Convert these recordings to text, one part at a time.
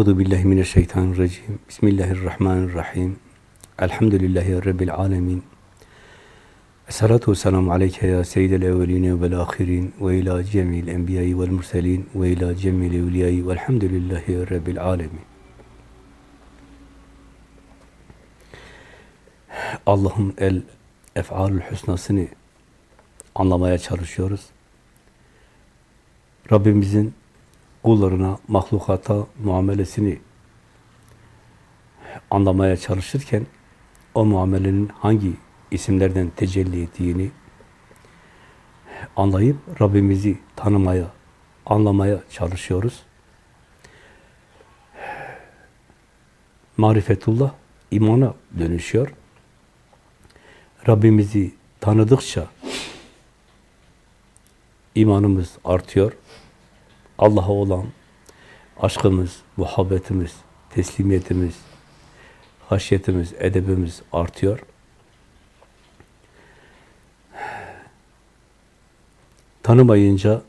Euzu billahi mineşşeytanirracim. Bismillahirrahmanirrahim. Elhamdülillahi rabbil alamin. Esselatu vesselamu aleyke ya seyyidel evveline vel ahirin ve ila cemil enbiyayı vel murselin ve ila cemil evliyayı velhamdülillahi rabbil alamin. Allah'ın el ef'alül husnasını anlamaya çalışıyoruz. Rabbimizin kullarına, mahlukata muamelesini anlamaya çalışırken o muamelenin hangi isimlerden tecelli ettiğini anlayıp Rabbimizi tanımaya, anlamaya çalışıyoruz. Marifetullah imana dönüşüyor. Rabbimizi tanıdıkça imanımız artıyor. Allah'a olan aşkımız, muhabbetimiz, teslimiyetimiz, haşyetimiz, edebimiz artıyor. Tanımayınca,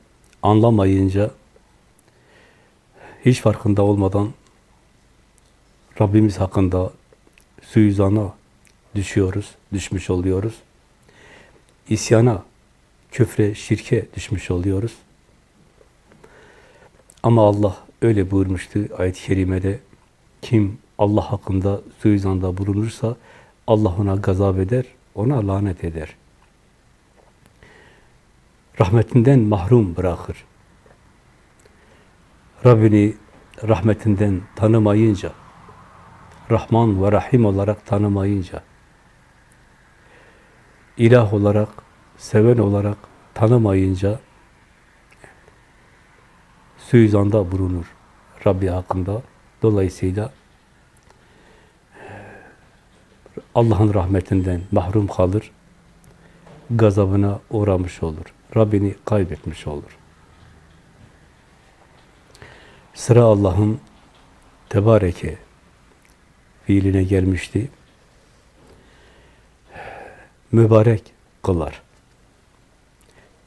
anlamayınca, hiç farkında olmadan Rabbimiz hakkında suizana düşüyoruz, düşmüş oluyoruz. İsyana, küfre, şirke düşmüş oluyoruz. Ama Allah öyle buyurmuştu ayet-i kerimede. Kim Allah hakkında suizanda bulunursa Allah ona gazap eder, ona lanet eder. Rahmetinden mahrum bırakır. Rabbini rahmetinden tanımayınca, Rahman ve Rahim olarak tanımayınca, ilah olarak, seven olarak tanımayınca, suizanda bulunur Rabbi hakkında. Dolayısıyla Allah'ın rahmetinden mahrum kalır, gazabına uğramış olur. Rabbini kaybetmiş olur. Sıra Allah'ın tebareke fiiline gelmişti. Mübarek kılar.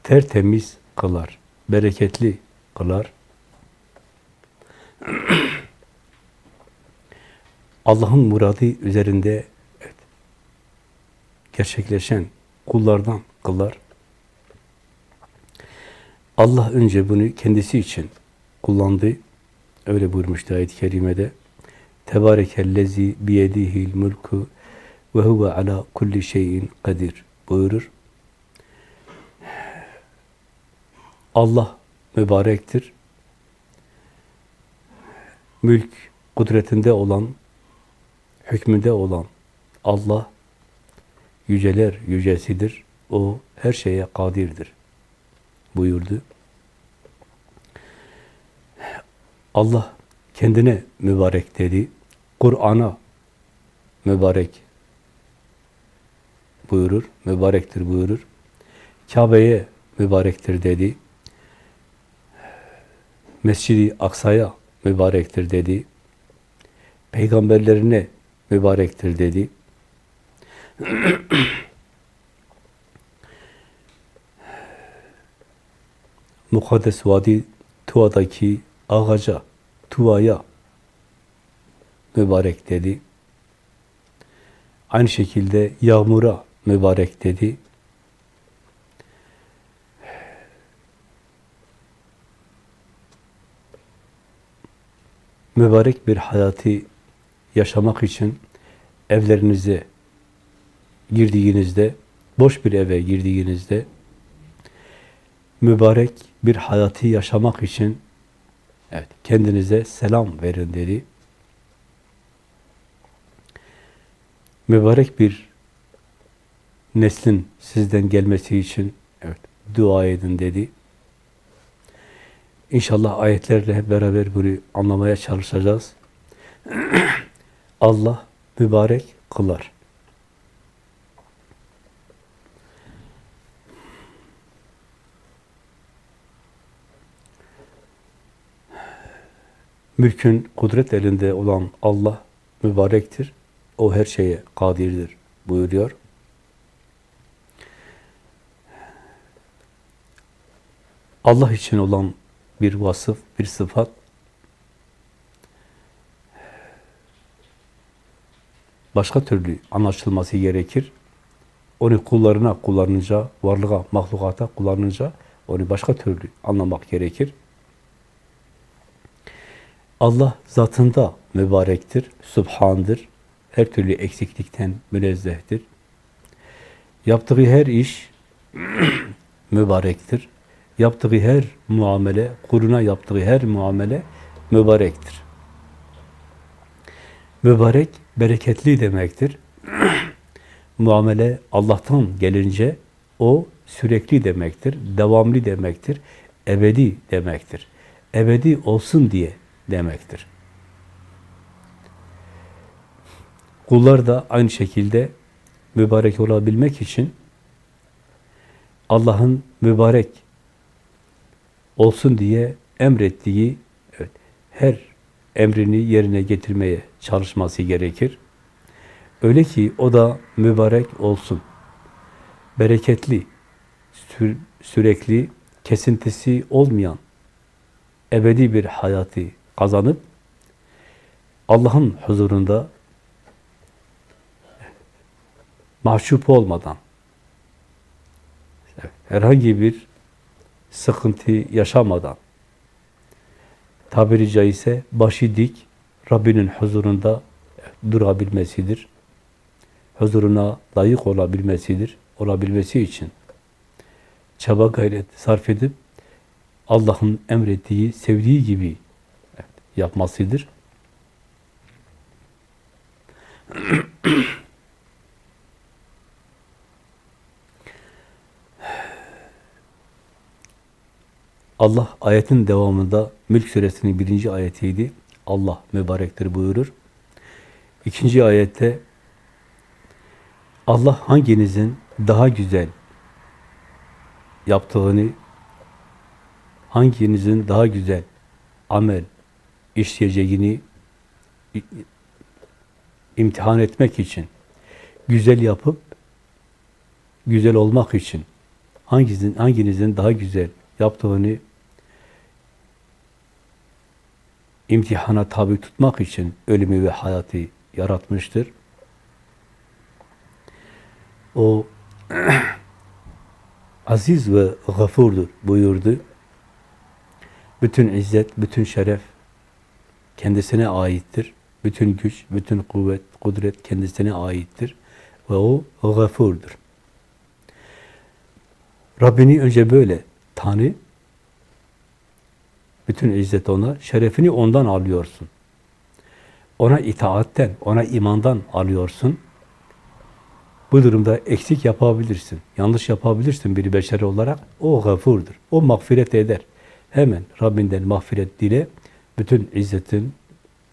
Tertemiz kılar. Bereketli kılar. Allah'ın muradı üzerinde evet, gerçekleşen kullardan kılar. Allah önce bunu kendisi için kullandı. Öyle buyurmuştu ayet-i kerimede. Tebarekellezi biyedihil mulku ve huve ala kulli şeyin kadir buyurur. Allah mübarektir. Mülk kudretinde olan, hükmünde olan Allah yüceler yücesidir. O her şeye kadirdir buyurdu. Allah kendine mübarek dedi. Kur'an'a mübarek buyurur, mübarektir buyurur. Kabe'ye mübarektir dedi. Mescidi Aksa'ya mübarektir dedi. Peygamberlerine mübarektir dedi. Mukaddes Vadi Tuva'daki ağaca, Tuva'ya mübarek dedi. Aynı şekilde yağmura mübarek dedi. Mübarek bir hayatı yaşamak için evlerinize girdiğinizde, boş bir eve girdiğinizde mübarek bir hayatı yaşamak için evet, kendinize selam verin dedi. Mübarek bir neslin sizden gelmesi için evet, dua edin dedi. İnşallah ayetlerle hep beraber bunu anlamaya çalışacağız. Allah mübarek kılar. Mülkün kudret elinde olan Allah mübarektir. O her şeye kadirdir buyuruyor. Allah için olan bir vasıf, bir sıfat. Başka türlü anlaşılması gerekir. Onu kullarına kullanınca, varlığa, mahlukata kullanınca onu başka türlü anlamak gerekir. Allah zatında mübarektir, sübhandır, her türlü eksiklikten münezzehtir. Yaptığı her iş mübarektir, Yaptığı her muamele, kuruna yaptığı her muamele mübarektir. Mübarek, bereketli demektir. muamele Allah'tan gelince o sürekli demektir, devamlı demektir, ebedi demektir. Ebedi olsun diye demektir. Kullar da aynı şekilde mübarek olabilmek için Allah'ın mübarek olsun diye emrettiği evet, her emrini yerine getirmeye çalışması gerekir. Öyle ki o da mübarek olsun. Bereketli, sü sürekli, kesintisi olmayan ebedi bir hayatı kazanıp Allah'ın huzurunda mahcup olmadan herhangi bir sıkıntı yaşamadan tabiri caizse başı dik Rabbinin huzurunda durabilmesidir. Huzuruna layık olabilmesidir. Olabilmesi için çaba gayret sarf edip Allah'ın emrettiği, sevdiği gibi yapmasıdır. Allah ayetin devamında Mülk suresinin birinci ayetiydi. Allah mübarektir buyurur. İkinci ayette Allah hanginizin daha güzel yaptığını, hanginizin daha güzel amel işleyeceğini imtihan etmek için, güzel yapıp güzel olmak için hanginizin, hanginizin daha güzel yaptığını imtihana tabi tutmak için ölümü ve hayatı yaratmıştır. O aziz ve gafurdur buyurdu. Bütün izzet, bütün şeref kendisine aittir. Bütün güç, bütün kuvvet, kudret kendisine aittir. Ve o gafurdur. Rabbini önce böyle tanı, bütün izzet ona, şerefini ondan alıyorsun. Ona itaatten, ona imandan alıyorsun. Bu durumda eksik yapabilirsin, yanlış yapabilirsin bir beşer olarak. O gafurdur, o mağfiret eder. Hemen Rabbinden mağfiret dile, bütün izzetin,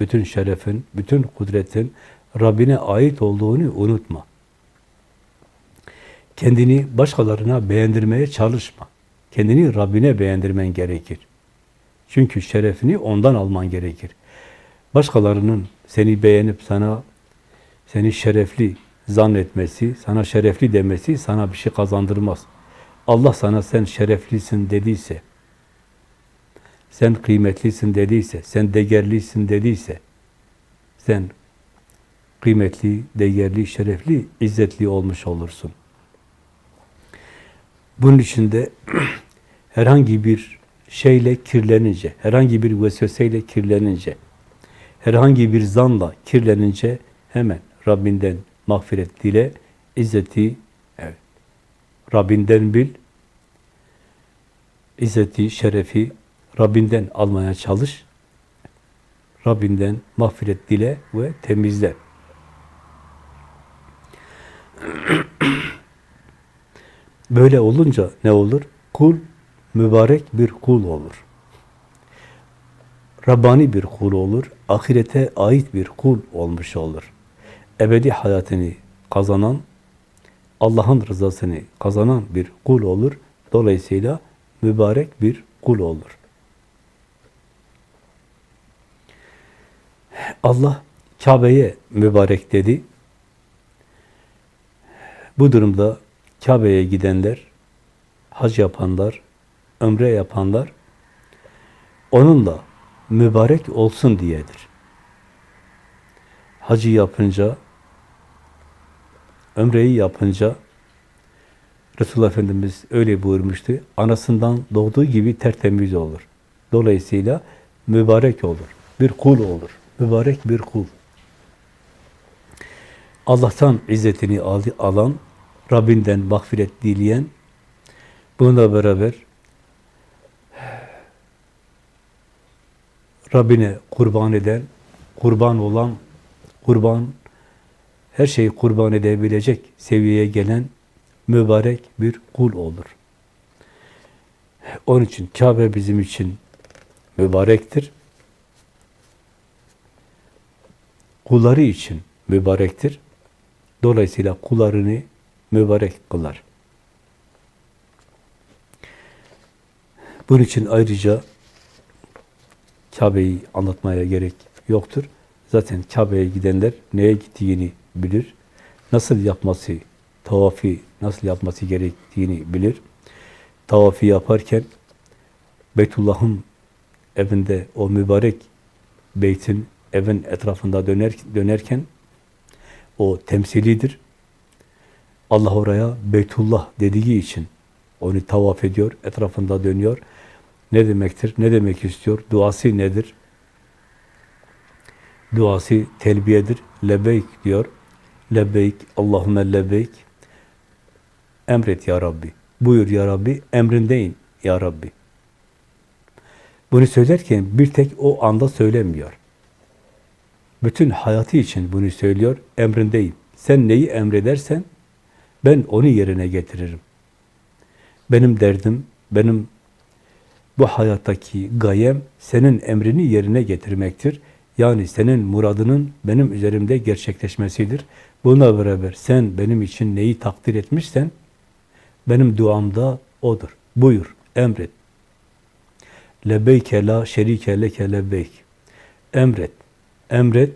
bütün şerefin, bütün kudretin Rabbine ait olduğunu unutma. Kendini başkalarına beğendirmeye çalışma. Kendini Rabbine beğendirmen gerekir. Çünkü şerefini ondan alman gerekir. Başkalarının seni beğenip sana seni şerefli zannetmesi, sana şerefli demesi sana bir şey kazandırmaz. Allah sana sen şereflisin dediyse, sen kıymetlisin dediyse, sen değerlisin dediyse, sen kıymetli, değerli, şerefli, izzetli olmuş olursun. Bunun için de herhangi bir şeyle kirlenince, herhangi bir vesveseyle kirlenince, herhangi bir zanla kirlenince hemen Rabbinden mağfiret dile, izzeti evet, Rabbinden bil, izzeti, şerefi Rabbinden almaya çalış, Rabbinden mağfiret dile ve temizle. Böyle olunca ne olur? Kul mübarek bir kul olur. Rabbani bir kul olur. Ahirete ait bir kul olmuş olur. Ebedi hayatını kazanan, Allah'ın rızasını kazanan bir kul olur. Dolayısıyla mübarek bir kul olur. Allah Kabe'ye mübarek dedi. Bu durumda Kabe'ye gidenler, hac yapanlar, ömre yapanlar onunla mübarek olsun diyedir. Hacı yapınca ömreyi yapınca Resulullah Efendimiz öyle buyurmuştu. Anasından doğduğu gibi tertemiz olur. Dolayısıyla mübarek olur. Bir kul olur. Mübarek bir kul. Allah'tan izzetini alan, Rabbinden mağfiret dileyen, bununla beraber Rabbine kurban eden, kurban olan, kurban, her şeyi kurban edebilecek seviyeye gelen mübarek bir kul olur. Onun için Kabe bizim için mübarektir. Kulları için mübarektir. Dolayısıyla kullarını mübarek kılar. Bunun için ayrıca Kabe'yi anlatmaya gerek yoktur. Zaten Kabe'ye gidenler neye gittiğini bilir. Nasıl yapması, tavafi nasıl yapması gerektiğini bilir. Tavafi yaparken Beytullah'ın evinde o mübarek beytin evin etrafında döner, dönerken o temsilidir. Allah oraya Beytullah dediği için onu tavaf ediyor, etrafında dönüyor. Ne demektir? Ne demek istiyor? Duası nedir? Duası telbiyedir. Lebeyk diyor. Lebeyk, Allahümme lebeyk. Emret ya Rabbi. Buyur ya Rabbi, emrindeyim ya Rabbi. Bunu söylerken bir tek o anda söylemiyor. Bütün hayatı için bunu söylüyor, emrindeyim. Sen neyi emredersen ben onu yerine getiririm. Benim derdim, benim bu hayattaki gayem senin emrini yerine getirmektir. Yani senin muradının benim üzerimde gerçekleşmesidir. Buna beraber sen benim için neyi takdir etmişsen benim duamda odur. Buyur, emret. Lebeyke la şerike leke lebeyk. Emret, emret.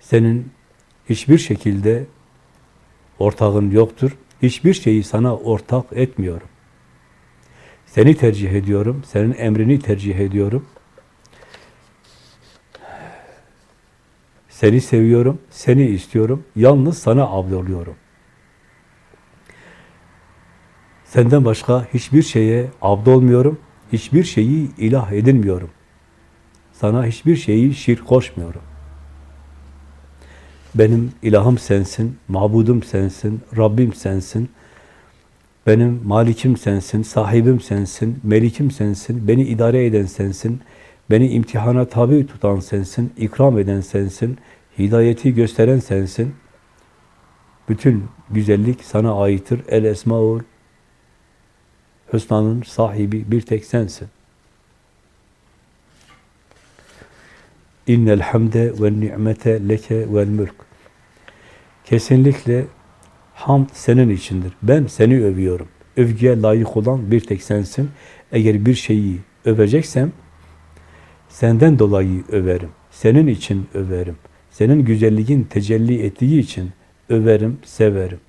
Senin hiçbir şekilde ortağın yoktur. Hiçbir şeyi sana ortak etmiyorum. Seni tercih ediyorum, senin emrini tercih ediyorum. Seni seviyorum, seni istiyorum, yalnız sana oluyorum. Senden başka hiçbir şeye olmuyorum, hiçbir şeyi ilah edinmiyorum. Sana hiçbir şeyi şirk koşmuyorum. Benim ilahım sensin, mabudum sensin, Rabbim sensin. Benim malikim sensin, sahibim sensin, melikim sensin, beni idare eden sensin, beni imtihana tabi tutan sensin, ikram eden sensin, hidayeti gösteren sensin. Bütün güzellik sana aittir. El esmaul Hüsna'nın sahibi bir tek sensin. İnnel hamde ve ni'mete leke vel mülk. Kesinlikle hamd senin içindir. Ben seni övüyorum. Övgüye layık olan bir tek sensin. Eğer bir şeyi öveceksem senden dolayı överim. Senin için överim. Senin güzelliğin tecelli ettiği için överim, severim.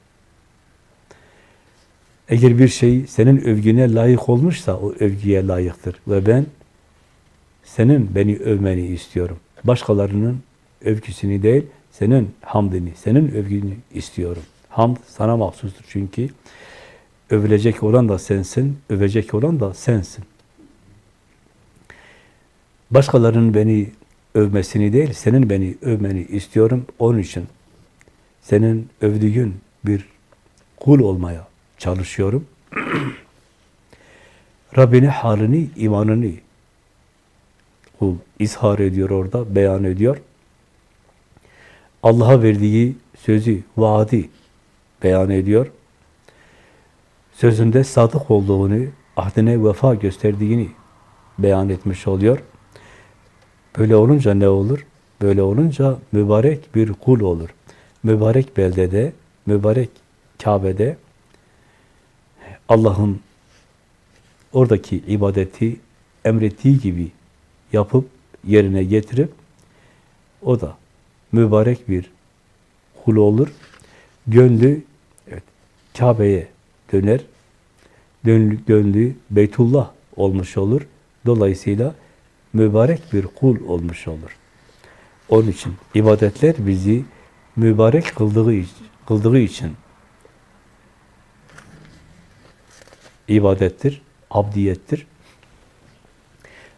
Eğer bir şey senin övgüne layık olmuşsa o övgüye layıktır. Ve ben senin beni övmeni istiyorum. Başkalarının övgüsünü değil, senin hamdini, senin övgünü istiyorum. Hamd sana mahsustur çünkü övülecek olan da sensin, övecek olan da sensin. Başkalarının beni övmesini değil, senin beni övmeni istiyorum. Onun için senin övdüğün bir kul olmaya çalışıyorum. Rabbini halini, imanını kul izhar ediyor orada, beyan ediyor. Allah'a verdiği sözü, vaadi beyan ediyor. Sözünde sadık olduğunu, ahdine vefa gösterdiğini beyan etmiş oluyor. Böyle olunca ne olur? Böyle olunca mübarek bir kul olur. Mübarek beldede, mübarek Kabe'de Allah'ın oradaki ibadeti emrettiği gibi yapıp yerine getirip o da mübarek bir kul olur. Gönlü Kabe'ye döner. Gönlü, gönlü Beytullah olmuş olur. Dolayısıyla mübarek bir kul olmuş olur. Onun için ibadetler bizi mübarek kıldığı kıldığı için ibadettir, abdiyettir.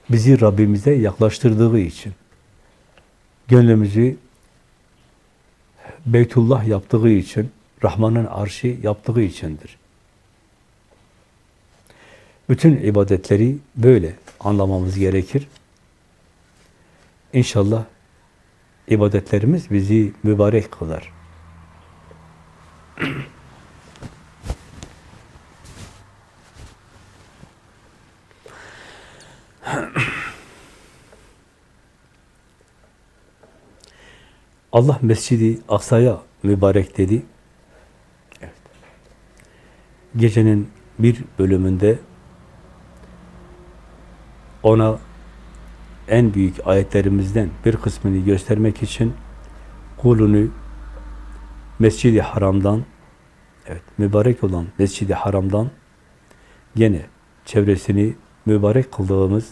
Bizi Rabbimize yaklaştırdığı için, gönlümüzü Beytullah yaptığı için, Rahman'ın arşı yaptığı içindir. Bütün ibadetleri böyle anlamamız gerekir. İnşallah ibadetlerimiz bizi mübarek kılar. Allah Mescidi Aksa'ya mübarek dedi. Gecenin bir bölümünde ona en büyük ayetlerimizden bir kısmını göstermek için kulunu Mescid-i Haram'dan evet mübarek olan Mescid-i Haram'dan gene çevresini mübarek kıldığımız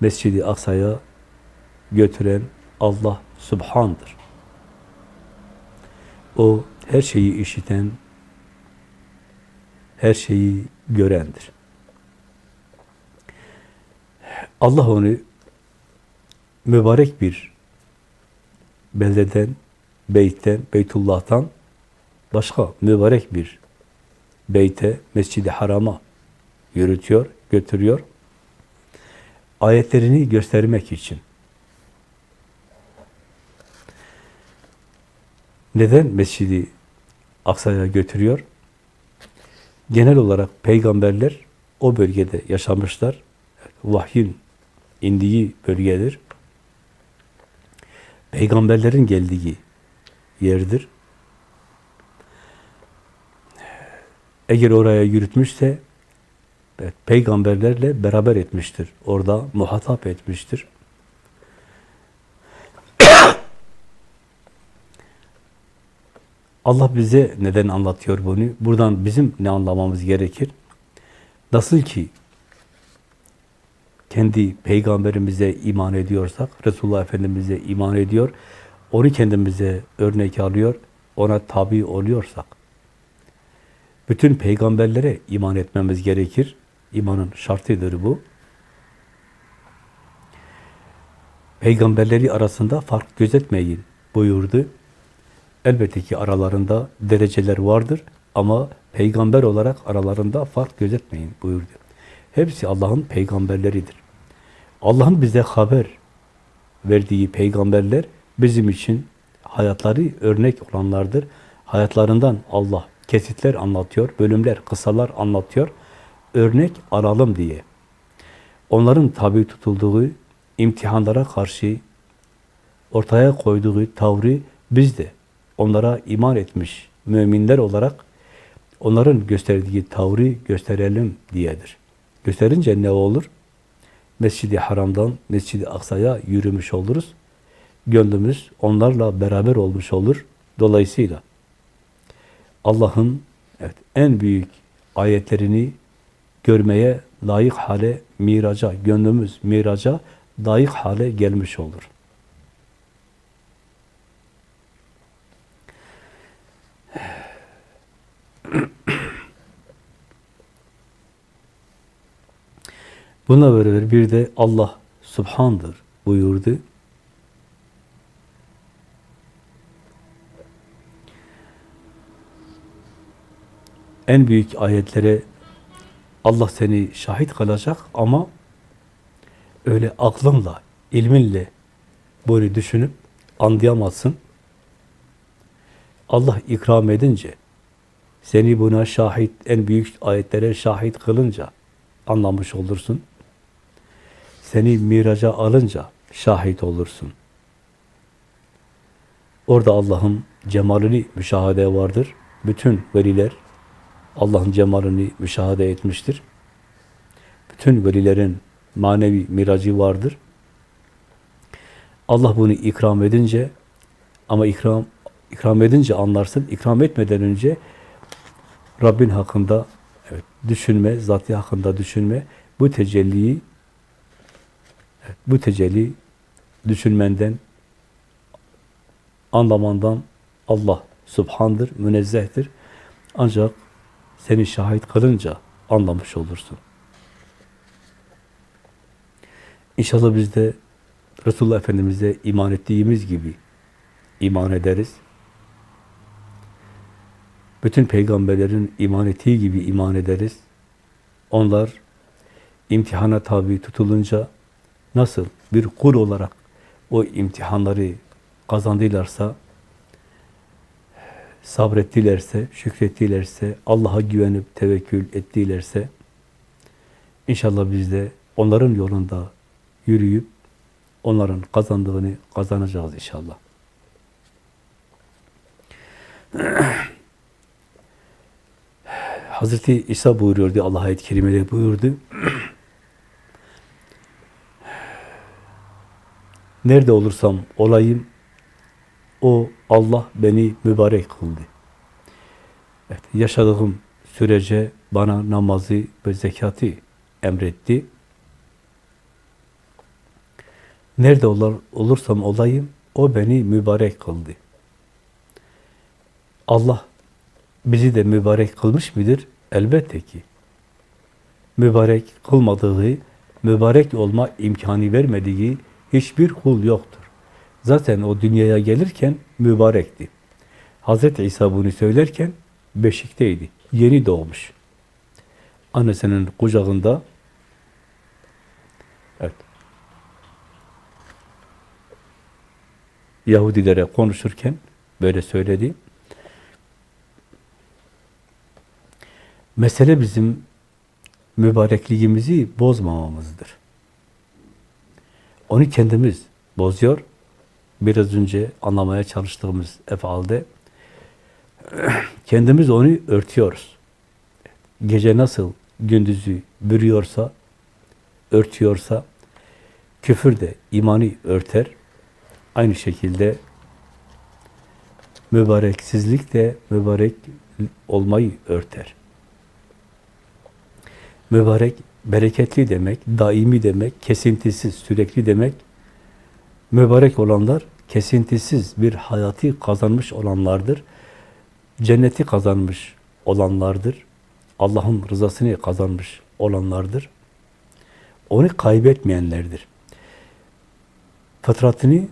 Mescid-i Aksa'ya götüren Allah Subhan'dır. O her şeyi işiten, her şeyi görendir. Allah onu mübarek bir beldeden, beytten, Beytullah'tan başka mübarek bir beyte, Mescid-i Haram'a yürütüyor, götürüyor. Ayetlerini göstermek için. Neden Mescid-i Aksa'ya götürüyor? Genel olarak peygamberler o bölgede yaşamışlar. Vahyin indiği bölgedir. Peygamberlerin geldiği yerdir. Eğer oraya yürütmüşse peygamberlerle beraber etmiştir. Orada muhatap etmiştir. Allah bize neden anlatıyor bunu? Buradan bizim ne anlamamız gerekir? Nasıl ki kendi peygamberimize iman ediyorsak, Resulullah Efendimiz'e iman ediyor, onu kendimize örnek alıyor, ona tabi oluyorsak, bütün peygamberlere iman etmemiz gerekir. İmanın şartıdır bu. Peygamberleri arasında fark gözetmeyin buyurdu. Elbette ki aralarında dereceler vardır ama peygamber olarak aralarında fark gözetmeyin buyurdu. Hepsi Allah'ın peygamberleridir. Allah'ın bize haber verdiği peygamberler bizim için hayatları örnek olanlardır. Hayatlarından Allah kesitler anlatıyor, bölümler, kısalar anlatıyor. Örnek alalım diye. Onların tabi tutulduğu imtihanlara karşı ortaya koyduğu tavrı biz de onlara iman etmiş müminler olarak onların gösterdiği tavrı gösterelim diyedir. Gösterince ne olur? Mescid-i Haram'dan Mescid-i Aksa'ya yürümüş oluruz. Gönlümüz onlarla beraber olmuş olur. Dolayısıyla Allah'ın evet, en büyük ayetlerini görmeye layık hale miraca, gönlümüz miraca layık hale gelmiş olur. Buna beraber bir de Allah Subhan'dır buyurdu. En büyük ayetlere Allah seni şahit kılacak ama öyle aklınla, ilminle bunu düşünüp anlayamazsın. Allah ikram edince, seni buna şahit, en büyük ayetlere şahit kılınca anlamış olursun. Seni miraca alınca şahit olursun. Orada Allah'ın cemalini müşahede vardır. Bütün veliler Allah'ın cemalini müşahede etmiştir. Bütün velilerin manevi miracı vardır. Allah bunu ikram edince ama ikram ikram edince anlarsın. İkram etmeden önce Rabbin hakkında evet, düşünme, zatı hakkında düşünme. Bu tecelliyi evet, bu tecelli düşünmenden anlamandan Allah subhandır, münezzehtir. Ancak seni şahit kılınca anlamış olursun. İnşallah biz de Resulullah Efendimiz'e iman ettiğimiz gibi iman ederiz. Bütün peygamberlerin iman ettiği gibi iman ederiz. Onlar imtihana tabi tutulunca nasıl bir kul olarak o imtihanları kazandılarsa, sabrettilerse, şükrettilerse, Allah'a güvenip tevekkül ettilerse, inşallah biz de onların yolunda yürüyüp, onların kazandığını kazanacağız inşallah. Hazreti İsa buyuruyordu, Allah ayet-i kerimede buyurdu. Nerede olursam olayım, o Allah beni mübarek kıldı. Evet, yaşadığım sürece bana namazı ve zekatı emretti. Nerede olur, olursam olayım, o beni mübarek kıldı. Allah bizi de mübarek kılmış mıdır? Elbette ki. Mübarek kılmadığı, mübarek olma imkanı vermediği hiçbir kul yoktur. Zaten o dünyaya gelirken mübarekti. Hazreti İsa bunu söylerken beşikteydi. Yeni doğmuş. Annesinin kucağında evet. Yahudilere konuşurken böyle söyledi. Mesele bizim mübarekliğimizi bozmamamızdır. Onu kendimiz bozuyor. Biraz önce anlamaya çalıştığımız efalde kendimiz onu örtüyoruz. Gece nasıl gündüzü bürüyorsa, örtüyorsa, küfür de imanı örter. Aynı şekilde mübareksizlik de mübarek olmayı örter. Mübarek, bereketli demek, daimi demek, kesintisiz, sürekli demek. Mübarek olanlar, kesintisiz bir hayatı kazanmış olanlardır. Cenneti kazanmış olanlardır. Allah'ın rızasını kazanmış olanlardır. Onu kaybetmeyenlerdir. Fıtratını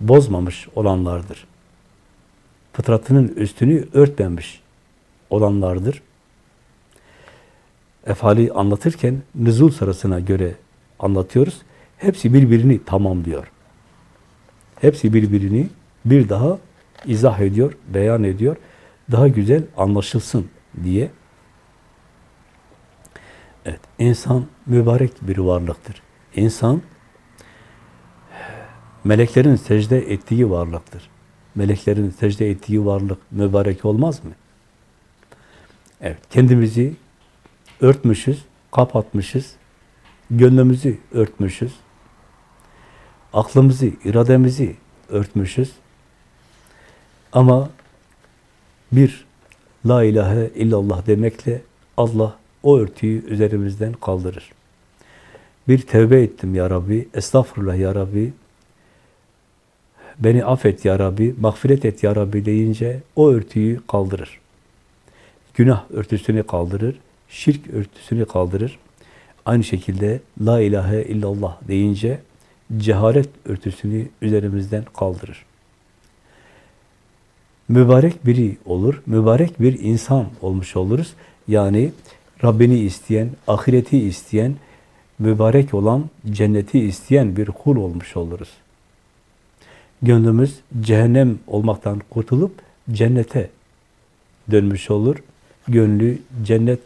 bozmamış olanlardır. Fıtratının üstünü örtmemiş olanlardır efali anlatırken nüzul sırasına göre anlatıyoruz. Hepsi birbirini tamamlıyor. Hepsi birbirini bir daha izah ediyor, beyan ediyor. Daha güzel anlaşılsın diye. Evet, insan mübarek bir varlıktır. İnsan meleklerin secde ettiği varlıktır. Meleklerin secde ettiği varlık mübarek olmaz mı? Evet, kendimizi örtmüşüz, kapatmışız, gönlümüzü örtmüşüz, aklımızı, irademizi örtmüşüz. Ama bir La ilahe illallah demekle Allah o örtüyü üzerimizden kaldırır. Bir tevbe ettim ya Rabbi, estağfurullah ya Rabbi, beni affet ya Rabbi, mağfiret et ya Rabbi deyince o örtüyü kaldırır. Günah örtüsünü kaldırır, şirk örtüsünü kaldırır. Aynı şekilde La ilahe illallah deyince cehalet örtüsünü üzerimizden kaldırır. Mübarek biri olur, mübarek bir insan olmuş oluruz. Yani Rabbini isteyen, ahireti isteyen, mübarek olan, cenneti isteyen bir kul olmuş oluruz. Gönlümüz cehennem olmaktan kurtulup cennete dönmüş olur. Gönlü cennet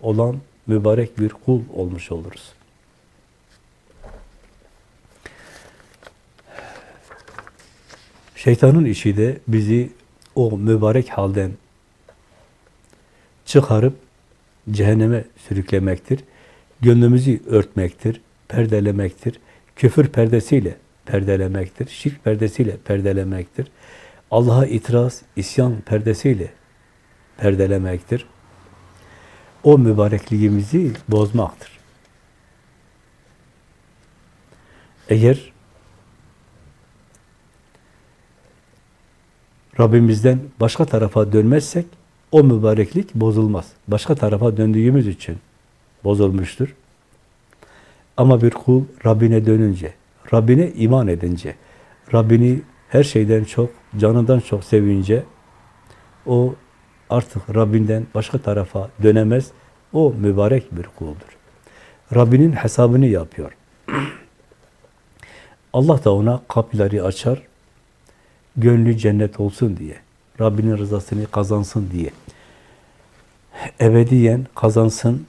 olan mübarek bir kul olmuş oluruz. Şeytanın işi de bizi o mübarek halden çıkarıp cehenneme sürüklemektir. Gönlümüzü örtmektir, perdelemektir. Küfür perdesiyle perdelemektir. Şirk perdesiyle perdelemektir. Allah'a itiraz, isyan perdesiyle perdelemektir o mübarekliğimizi bozmaktır. Eğer Rabbimizden başka tarafa dönmezsek o mübareklik bozulmaz. Başka tarafa döndüğümüz için bozulmuştur. Ama bir kul Rabbine dönünce, Rabbine iman edince, Rabbini her şeyden çok, canından çok sevince o artık Rabbinden başka tarafa dönemez. O mübarek bir kuldur. Rabbinin hesabını yapıyor. Allah da ona kapıları açar, gönlü cennet olsun diye, Rabbinin rızasını kazansın diye, ebediyen kazansın,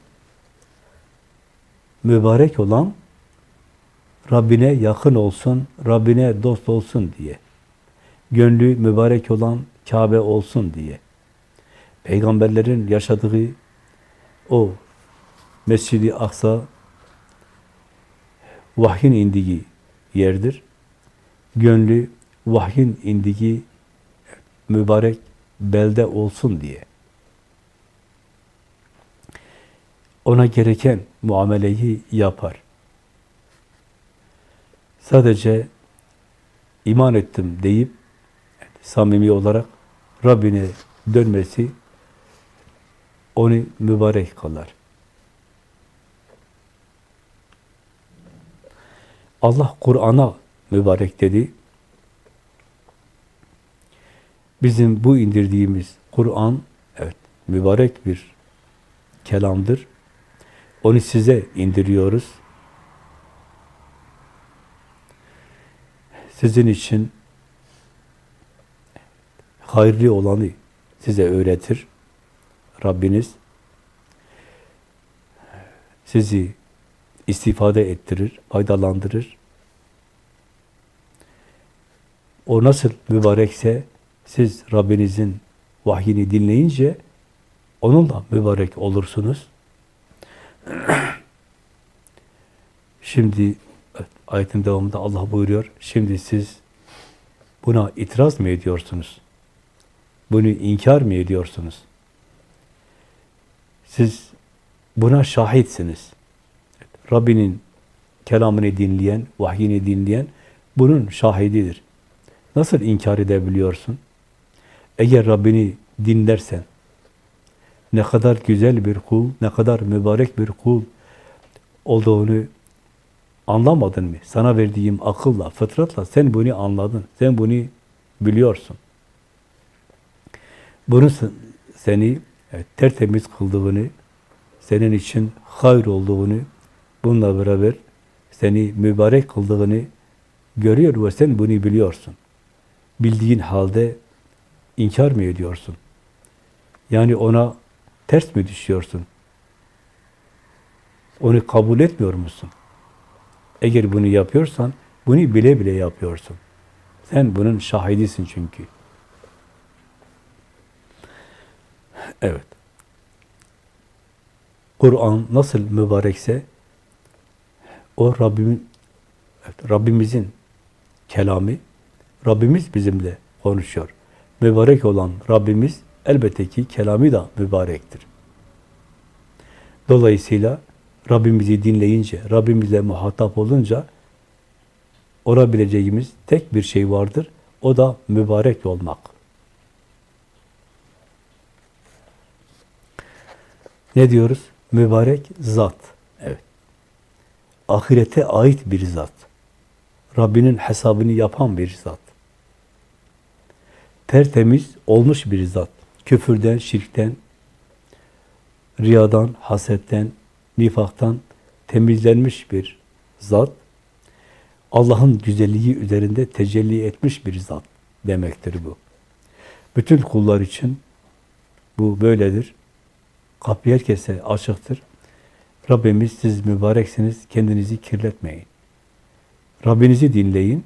mübarek olan Rabbine yakın olsun, Rabbine dost olsun diye, gönlü mübarek olan Kabe olsun diye, peygamberlerin yaşadığı o Mescid-i Aksa vahyin indiği yerdir. Gönlü vahyin indiği mübarek belde olsun diye. Ona gereken muameleyi yapar. Sadece iman ettim deyip samimi olarak Rabbine dönmesi onu mübarek kılar. Allah Kur'an'a mübarek dedi. Bizim bu indirdiğimiz Kur'an evet mübarek bir kelamdır. Onu size indiriyoruz. Sizin için hayırlı olanı size öğretir. Rabbiniz sizi istifade ettirir, faydalandırır. O nasıl mübarekse siz Rabbinizin vahyini dinleyince onunla mübarek olursunuz. Şimdi ayetin devamında Allah buyuruyor. Şimdi siz buna itiraz mı ediyorsunuz? Bunu inkar mı ediyorsunuz? Siz buna şahitsiniz. Rabbinin kelamını dinleyen, vahyini dinleyen bunun şahididir. Nasıl inkar edebiliyorsun? Eğer Rabbini dinlersen, ne kadar güzel bir kul, ne kadar mübarek bir kul olduğunu anlamadın mı? Sana verdiğim akılla, fıtratla sen bunu anladın, sen bunu biliyorsun. Bunun seni evet, tertemiz kıldığını, senin için hayır olduğunu, bununla beraber seni mübarek kıldığını görüyor ve sen bunu biliyorsun. Bildiğin halde inkar mı ediyorsun? Yani ona ters mi düşüyorsun? Onu kabul etmiyor musun? Eğer bunu yapıyorsan, bunu bile bile yapıyorsun. Sen bunun şahidisin çünkü. Evet. Kur'an nasıl mübarekse o Rabbimin evet, Rabbimizin kelamı Rabbimiz bizimle konuşuyor. Mübarek olan Rabbimiz elbette ki kelamı da mübarektir. Dolayısıyla Rabbimizi dinleyince, Rabbimizle muhatap olunca olabileceğimiz tek bir şey vardır. O da mübarek olmak. Ne diyoruz? Mübarek zat. Evet. Ahirete ait bir zat. Rabbinin hesabını yapan bir zat. Tertemiz olmuş bir zat. Küfürden, şirkten, riyadan, hasetten, nifaktan temizlenmiş bir zat. Allah'ın güzelliği üzerinde tecelli etmiş bir zat demektir bu. Bütün kullar için bu böyledir. Kapı herkese açıktır. Rabbimiz siz mübareksiniz, kendinizi kirletmeyin. Rabbinizi dinleyin,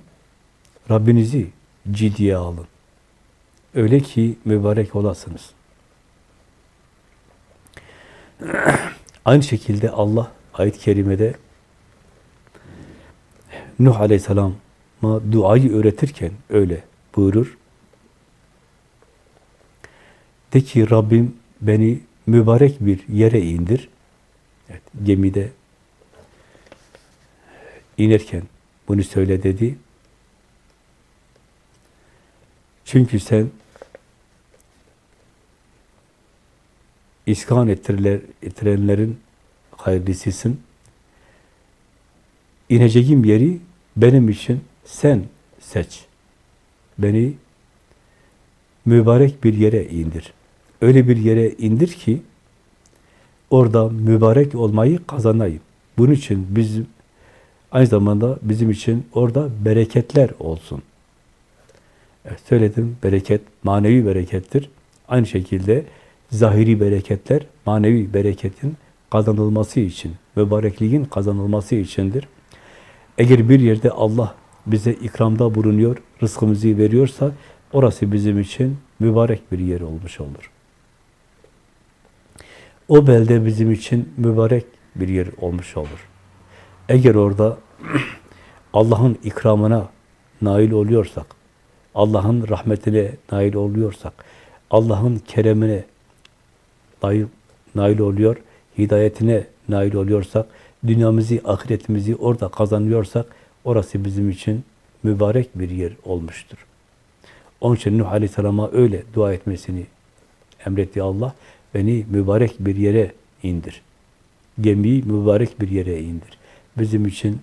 Rabbinizi ciddiye alın. Öyle ki mübarek olasınız. Aynı şekilde Allah ayet-i kerimede Nuh Aleyhisselam'a duayı öğretirken öyle buyurur. De ki Rabbim beni mübarek bir yere indir. Evet, gemide inerken bunu söyle dedi. Çünkü sen iskan ettirirler, ettirenlerin hayırlısısın. İneceğim yeri benim için sen seç. Beni mübarek bir yere indir.'' Öyle bir yere indir ki orada mübarek olmayı kazanayım. Bunun için bizim aynı zamanda bizim için orada bereketler olsun. Evet, söyledim bereket manevi berekettir. Aynı şekilde zahiri bereketler manevi bereketin kazanılması için, mübarekliğin kazanılması içindir. Eğer bir yerde Allah bize ikramda bulunuyor, rızkımızı veriyorsa orası bizim için mübarek bir yer olmuş olur. O belde bizim için mübarek bir yer olmuş olur. Eğer orada Allah'ın ikramına nail oluyorsak, Allah'ın rahmetine nail oluyorsak, Allah'ın keremine nail, nail oluyor, hidayetine nail oluyorsak, dünyamızı, ahiretimizi orada kazanıyorsak, orası bizim için mübarek bir yer olmuştur. Onun için Nuh Aleyhisselam'a öyle dua etmesini emretti Allah. Beni mübarek bir yere indir. Gemiyi mübarek bir yere indir. Bizim için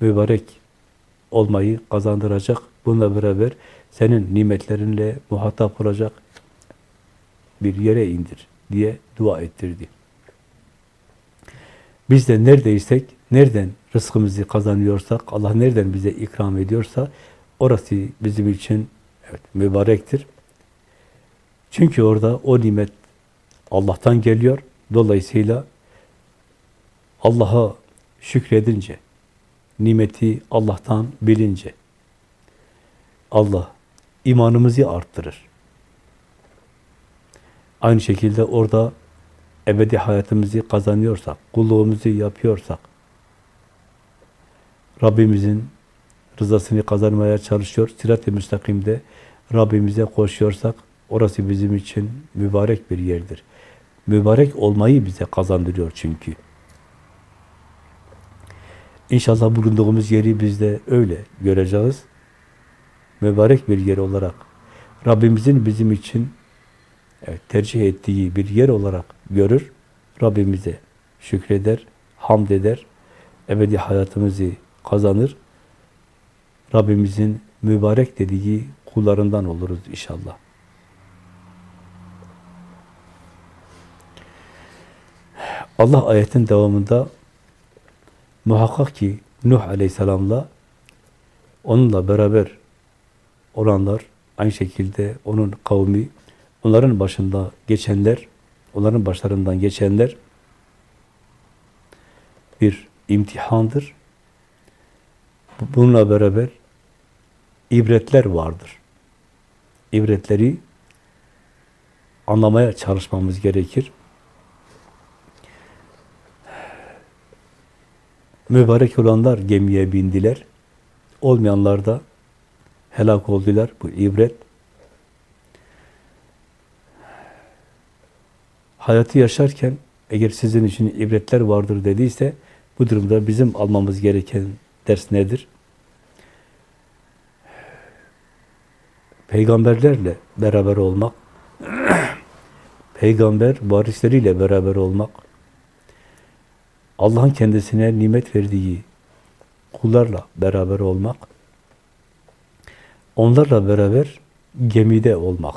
mübarek olmayı kazandıracak. Bununla beraber senin nimetlerinle muhatap olacak bir yere indir diye dua ettirdi. Biz de neredeysek, nereden rızkımızı kazanıyorsak, Allah nereden bize ikram ediyorsa orası bizim için evet, mübarektir. Çünkü orada o nimet Allah'tan geliyor. Dolayısıyla Allah'a şükredince, nimeti Allah'tan bilince Allah imanımızı arttırır. Aynı şekilde orada ebedi hayatımızı kazanıyorsak, kulluğumuzu yapıyorsak, Rabbimizin rızasını kazanmaya çalışıyor, sirat-i müstakimde Rabbimize koşuyorsak, orası bizim için mübarek bir yerdir. Mübarek olmayı bize kazandırıyor çünkü. İnşallah bulunduğumuz yeri biz de öyle göreceğiz. Mübarek bir yer olarak, Rabbimizin bizim için evet, tercih ettiği bir yer olarak görür. Rabbimize şükreder, hamd eder, ebedi hayatımızı kazanır. Rabbimizin mübarek dediği kullarından oluruz inşallah. Allah ayetin devamında muhakkak ki Nuh Aleyhisselam'la onunla beraber olanlar, aynı şekilde onun kavmi, onların başında geçenler, onların başlarından geçenler bir imtihandır. Bununla beraber ibretler vardır. İbretleri anlamaya çalışmamız gerekir. Mübarek olanlar gemiye bindiler. Olmayanlar da helak oldular. Bu ibret. Hayatı yaşarken eğer sizin için ibretler vardır dediyse bu durumda bizim almamız gereken ders nedir? Peygamberlerle beraber olmak, peygamber varisleriyle beraber olmak, Allah'ın kendisine nimet verdiği kullarla beraber olmak, onlarla beraber gemide olmak,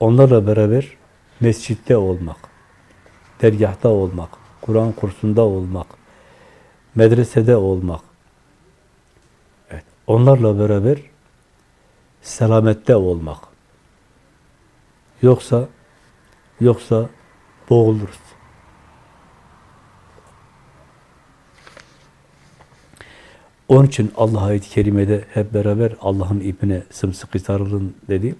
onlarla beraber mescitte olmak, dergahta olmak, Kur'an kursunda olmak, medresede olmak, evet, onlarla beraber selamette olmak. Yoksa yoksa boğuluruz. Onun için Allah ayet-i kerimede hep beraber Allah'ın ipine sımsıkı sarılın dedi.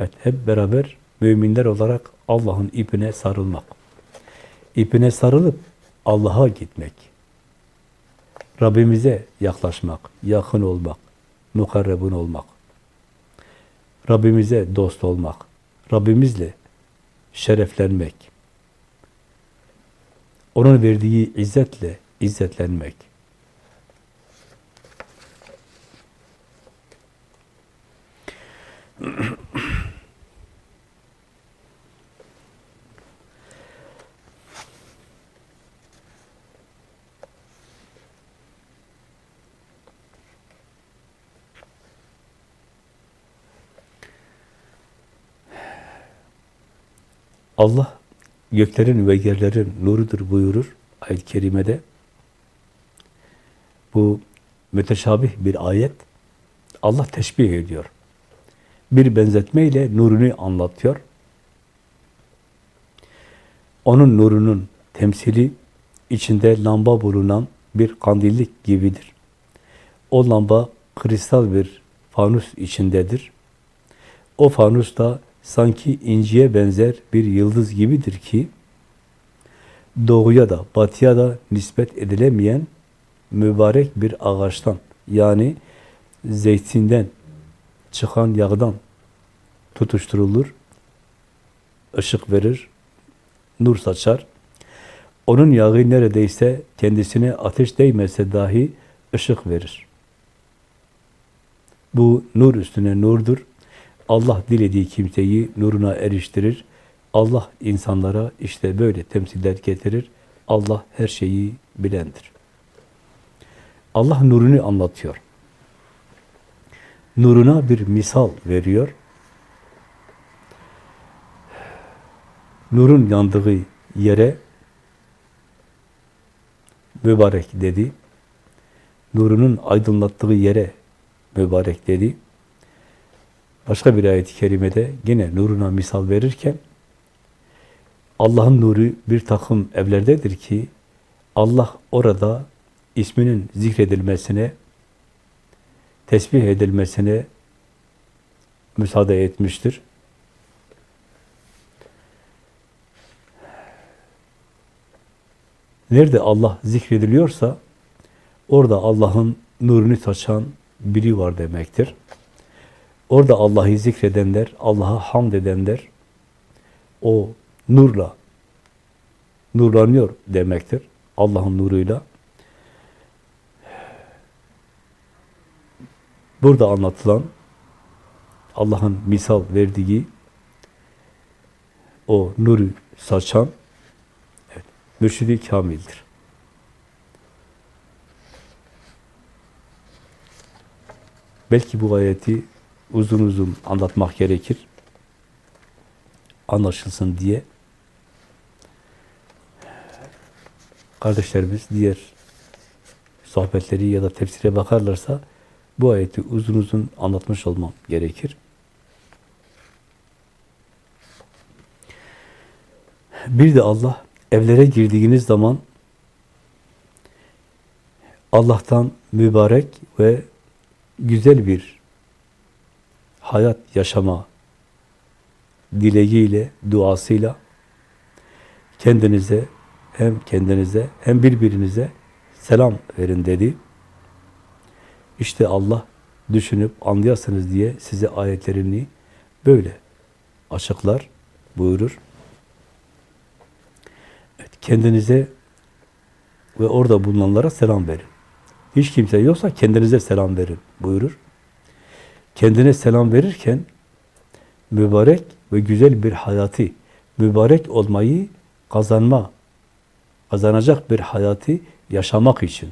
Evet, hep beraber müminler olarak Allah'ın ipine sarılmak. İpine sarılıp Allah'a gitmek. Rabbimize yaklaşmak, yakın olmak, mukarrebun olmak. Rabbimize dost olmak, Rabbimizle şereflenmek. Onun verdiği izzetle izzetlenmek. Allah göklerin ve yerlerin nurudur buyurur ayet-i kerimede. Bu müteşabih bir ayet. Allah teşbih ediyor. Bir benzetmeyle nurunu anlatıyor. Onun nurunun temsili içinde lamba bulunan bir kandillik gibidir. O lamba kristal bir fanus içindedir. O fanus da sanki inciye benzer bir yıldız gibidir ki doğuya da batıya da nispet edilemeyen mübarek bir ağaçtan yani zeytinden çıkan yağdan tutuşturulur, ışık verir, nur saçar. Onun yağı neredeyse kendisine ateş değmese dahi ışık verir. Bu nur üstüne nurdur. Allah dilediği kimseyi nuruna eriştirir. Allah insanlara işte böyle temsiller getirir. Allah her şeyi bilendir. Allah nurunu anlatıyor. Nuruna bir misal veriyor. Nurun yandığı yere mübarek dedi. Nurunun aydınlattığı yere mübarek dedi. Başka bir ayet-i kerimede yine nuruna misal verirken Allah'ın nuru bir takım evlerdedir ki Allah orada isminin zikredilmesine, tesbih edilmesine müsaade etmiştir. Nerede Allah zikrediliyorsa orada Allah'ın nurunu saçan biri var demektir. Orada Allah'ı zikredenler, Allah'a hamd edenler o nurla nurlanıyor demektir. Allah'ın nuruyla. Burada anlatılan Allah'ın misal verdiği o nuru saçan evet, mürşidi kamildir. Belki bu ayeti uzun uzun anlatmak gerekir. Anlaşılsın diye. Kardeşlerimiz diğer sohbetleri ya da tefsire bakarlarsa bu ayeti uzun uzun anlatmış olmam gerekir. Bir de Allah evlere girdiğiniz zaman Allah'tan mübarek ve güzel bir hayat yaşama dileğiyle, duasıyla kendinize hem kendinize hem birbirinize selam verin dedi. İşte Allah düşünüp anlayasınız diye size ayetlerini böyle açıklar, buyurur. Evet, kendinize ve orada bulunanlara selam verin. Hiç kimse yoksa kendinize selam verin buyurur. Kendine selam verirken mübarek ve güzel bir hayatı, mübarek olmayı kazanma, kazanacak bir hayatı yaşamak için.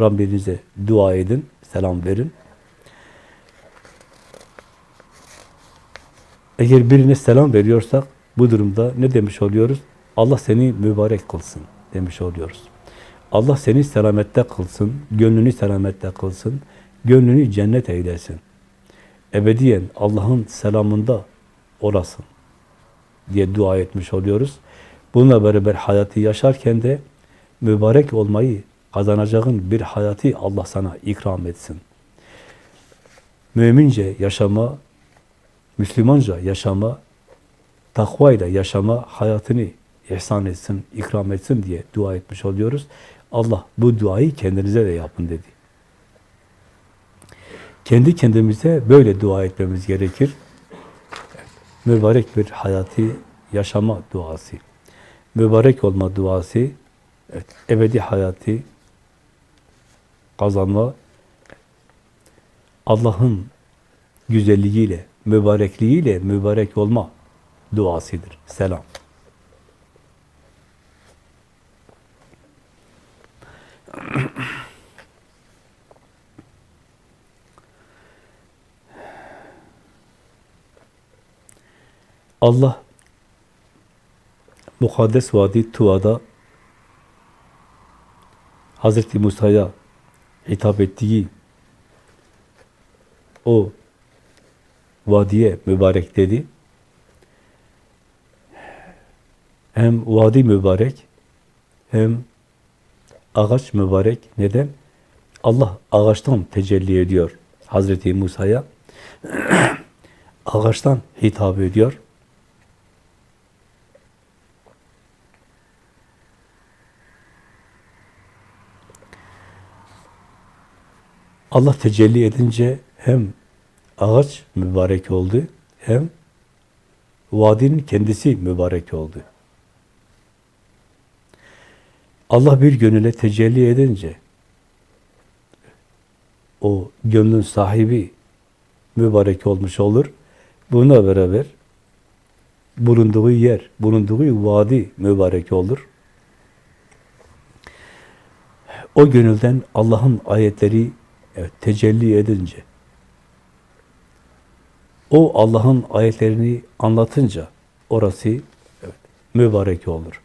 Rabbinize dua edin, selam verin. Eğer birine selam veriyorsak bu durumda ne demiş oluyoruz? Allah seni mübarek kılsın demiş oluyoruz. Allah seni selamette kılsın, gönlünü selamette kılsın, gönlünü cennet eylesin. Ebediyen Allah'ın selamında olasın diye dua etmiş oluyoruz. Bununla beraber hayatı yaşarken de mübarek olmayı kazanacağın bir hayatı Allah sana ikram etsin. Mümince yaşama, Müslümanca yaşama, takvayla yaşama hayatını ihsan etsin, ikram etsin diye dua etmiş oluyoruz. Allah bu duayı kendinize de yapın dedi. Kendi kendimize böyle dua etmemiz gerekir. Mübarek bir hayatı yaşama duası. Mübarek olma duası, evet, ebedi hayatı kazanma, Allah'ın güzelliğiyle, mübarekliğiyle mübarek olma duasıdır. Selam. Allah Mukaddes Vadi Tuva'da Hazreti Musa'ya hitap ettiği o vadiye mübarek dedi. Hem vadi mübarek hem ağaç mübarek. Neden? Allah ağaçtan tecelli ediyor Hazreti Musa'ya. ağaçtan hitap ediyor. Allah tecelli edince hem ağaç mübarek oldu hem vadinin kendisi mübarek oldu. Allah bir gönüle tecelli edince o gönlün sahibi mübarek olmuş olur. Buna beraber bulunduğu yer, bulunduğu vadi mübarek olur. O gönülden Allah'ın ayetleri evet, tecelli edince, o Allah'ın ayetlerini anlatınca orası evet, mübarek olur.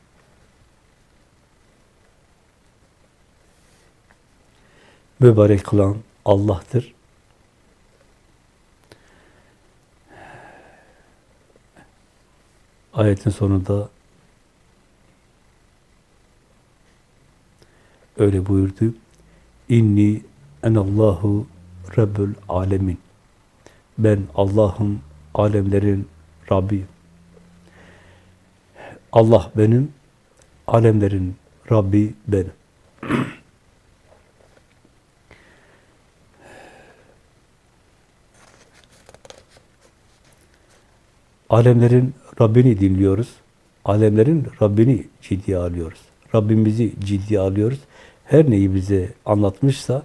Mübarek kılan Allah'tır. Ayetin sonunda öyle buyurdu. İnni enallahu rabbul alemin. Ben Allah'ım, alemlerin Rabbiyim. Allah benim, alemlerin Rabbi benim. Alemlerin Rabbini dinliyoruz. Alemlerin Rabbini ciddiye alıyoruz. Rabbimizi ciddiye alıyoruz. Her neyi bize anlatmışsa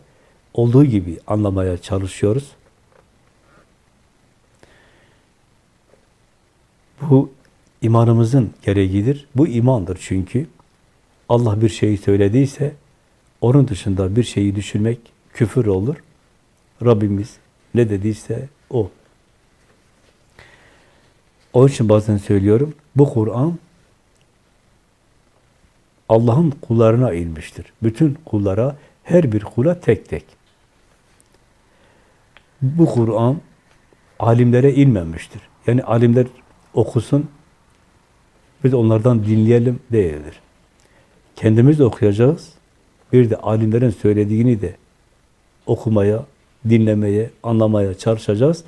olduğu gibi anlamaya çalışıyoruz. Bu imanımızın gereğidir. Bu imandır çünkü. Allah bir şeyi söylediyse onun dışında bir şeyi düşünmek küfür olur. Rabbimiz ne dediyse o. Onun için bazen söylüyorum, bu Kur'an Allah'ın kullarına inmiştir. Bütün kullara, her bir kula tek tek. Bu Kur'an alimlere inmemiştir. Yani alimler okusun, biz onlardan dinleyelim değildir. Kendimiz okuyacağız, bir de alimlerin söylediğini de okumaya, dinlemeye, anlamaya çalışacağız.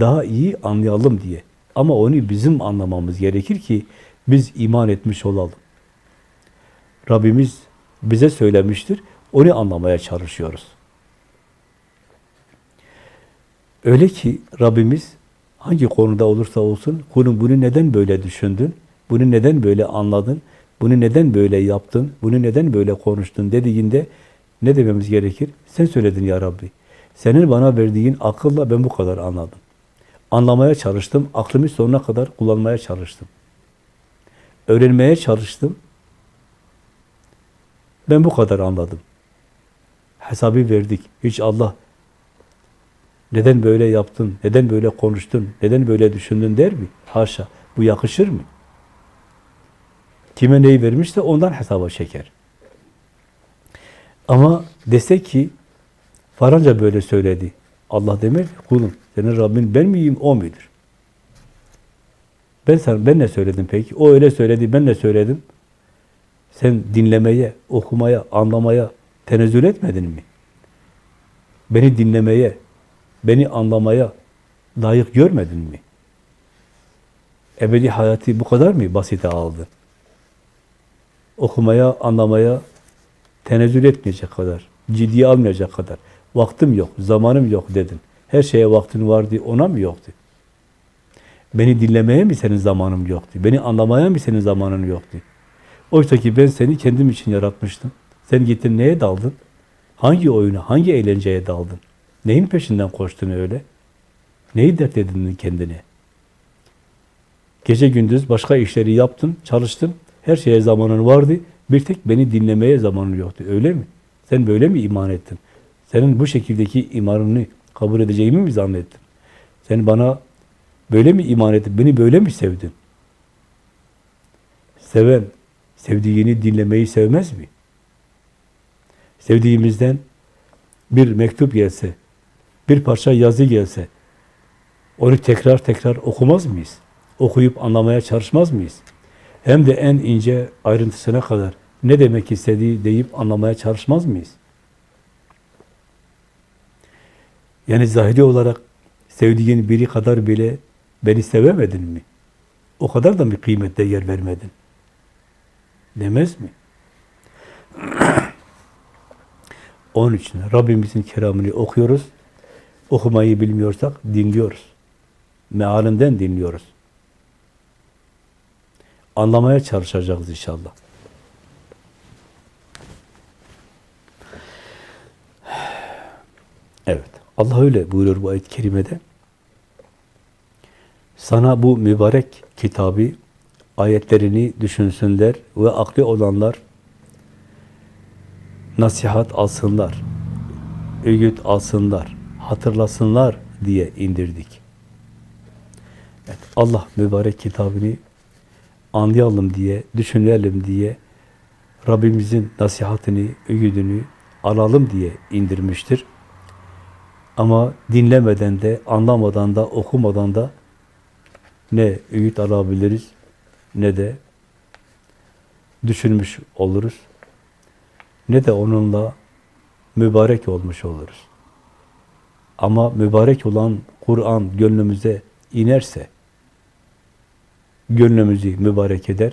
Daha iyi anlayalım diye. Ama onu bizim anlamamız gerekir ki biz iman etmiş olalım. Rabbimiz bize söylemiştir. Onu anlamaya çalışıyoruz. Öyle ki Rabbimiz hangi konuda olursa olsun kulun bunu neden böyle düşündün? Bunu neden böyle anladın? Bunu neden böyle yaptın? Bunu neden böyle konuştun dediğinde ne dememiz gerekir? Sen söyledin ya Rabbi. Senin bana verdiğin akılla ben bu kadar anladım. Anlamaya çalıştım, aklımı sonuna kadar kullanmaya çalıştım. Öğrenmeye çalıştım. Ben bu kadar anladım. Hesabı verdik. Hiç Allah neden böyle yaptın, neden böyle konuştun, neden böyle düşündün der mi? Haşa. Bu yakışır mı? Kime neyi vermişse ondan hesaba çeker. Ama desek ki faranca böyle söyledi. Allah demez kulum senin Rabbin ben miyim, o mudur? Ben sana, ben ne söyledim peki? O öyle söyledi, ben ne söyledim? Sen dinlemeye, okumaya, anlamaya tenezzül etmedin mi? Beni dinlemeye, beni anlamaya layık görmedin mi? Ebedi hayatı bu kadar mı basite aldın? Okumaya, anlamaya tenezzül etmeyecek kadar, ciddiye almayacak kadar, vaktim yok, zamanım yok dedin. Her şeye vaktin vardı, ona mı yoktu? Beni dinlemeye mi senin zamanın yoktu? Beni anlamaya mı senin zamanın yoktu? Oysa ki ben seni kendim için yaratmıştım. Sen gittin neye daldın? Hangi oyuna, hangi eğlenceye daldın? Neyin peşinden koştun öyle? Neyi dert edindin kendine? Gece gündüz başka işleri yaptın, çalıştın. Her şeye zamanın vardı. Bir tek beni dinlemeye zamanın yoktu. Öyle mi? Sen böyle mi iman ettin? Senin bu şekildeki imanını kabul edeceğimi mi zannettin? Sen bana böyle mi iman ettin? Beni böyle mi sevdin? Seven, sevdiğini dinlemeyi sevmez mi? Sevdiğimizden bir mektup gelse, bir parça yazı gelse, onu tekrar tekrar okumaz mıyız? Okuyup anlamaya çalışmaz mıyız? Hem de en ince ayrıntısına kadar ne demek istediği deyip anlamaya çalışmaz mıyız? Yani zahiri olarak sevdiğin biri kadar bile beni sevemedin mi? O kadar da mı kıymette yer vermedin? Demez mi? Onun için Rabbimizin keramını okuyoruz. Okumayı bilmiyorsak dinliyoruz. Mealinden dinliyoruz. Anlamaya çalışacağız inşallah. Evet. Allah öyle buyuruyor bu ayet-i kerimede. Sana bu mübarek kitabı, ayetlerini düşünsünler ve akli olanlar nasihat alsınlar, öğüt alsınlar, hatırlasınlar diye indirdik. Evet, Allah mübarek kitabını anlayalım diye, düşünelim diye, Rabbimizin nasihatini, öğüdünü alalım diye indirmiştir. Ama dinlemeden de, anlamadan da, okumadan da ne öğüt alabiliriz, ne de düşünmüş oluruz, ne de onunla mübarek olmuş oluruz. Ama mübarek olan Kur'an gönlümüze inerse, gönlümüzü mübarek eder,